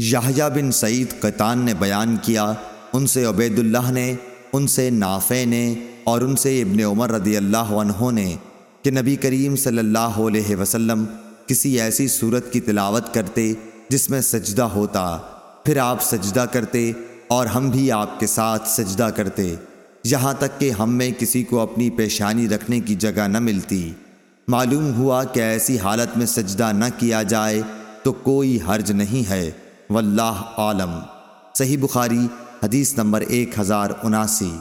یحییٰ بن سعید قطان نے بیان کیا، ان سے عبید اللہ نے، ان سے نافع نے اور ان سے ابن عمر رضی اللہ عنہ نے کہ نبی کریم صلی اللہ علیہ وسلم کسی ایسی صورت کی تلاوت کرتے جس میں سجدہ ہوتا، پھر آپ سجدہ کرتے اور ہم بھی آپ کے ساتھ سجدہ کرتے۔ یہاں تک کہ ہم میں کسی کو اپنی پیشانی رکھنے کی جگہ نہ ملتی۔ معلوم ہوا کہ ایسی حالت میں سجدہ نہ کیا جائے تو کوئی حرج نہیں ہے۔ واللہ عالم۔ صحیح بخاری حدیث نمبر ایک ہزار اناسی۔